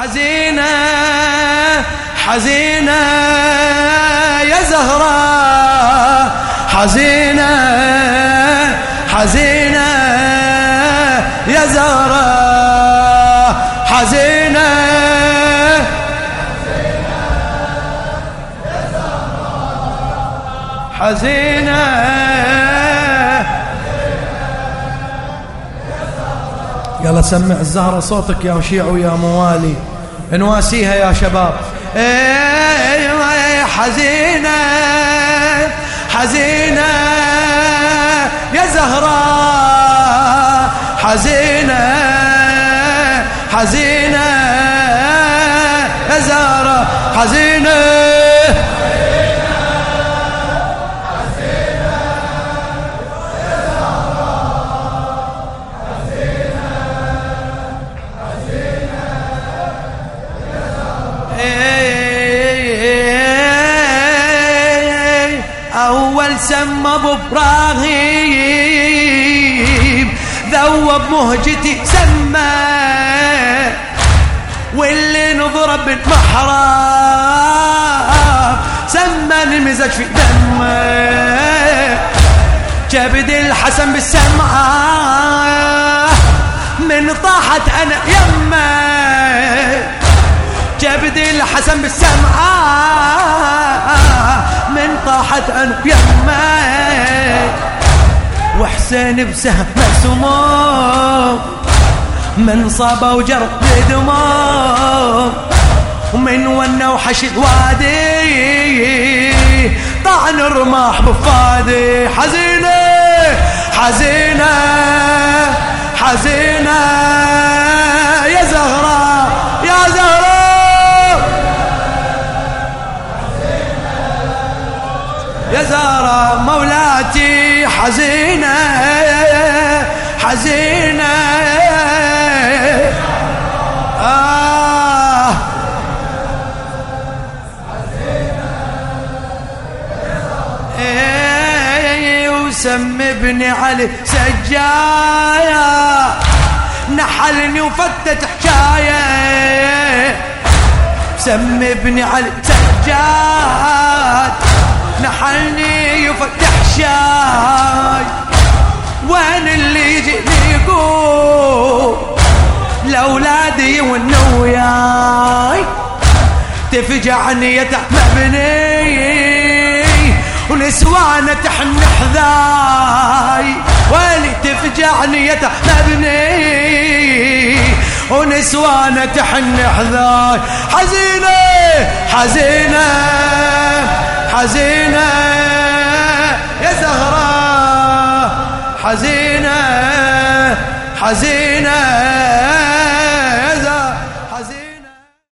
حزينة حزينة يا زهرة. حزينة حزينة يا زهرة. حزينة حزينة يلا سمع الزهرة صوتك يا شيع ويا موالي. نواسيها يا شباب. إيه حزينة حزينة يا زهراء حزينة حزينة يا زهراء حزينة. سمى أبو إبراهيم ذوب مهجتي سمى واللي نضرب بالمحراب سمى المزاج في دمه. جبد الحسن بالسمعة من طاحت أنا يمه. جبد الحسن بالسمعة من طاحت عن يمه وحسين بسهم مسموم من صابه وجر بدموم ومن ونا وحشد وادي. طعن الرماح بفادي. حزينة حزينة حزينة. يا مولاتي حزينة حزينة. آه. إيه، وسم ابن علي سجايا نحلني وفتت حكاية. سم ابن علي سجاد نحلني يفتح شاي. وين اللي يجيني يقول لأولادي والنوياي تفجعني يا مبني. ونسوانة تحن حذاي ويلي تفجعني يا مبني. ونسوانة تحن حذاي حزينة حزينة. حزينة يا زهرة حزينة حزينة.